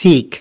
seek.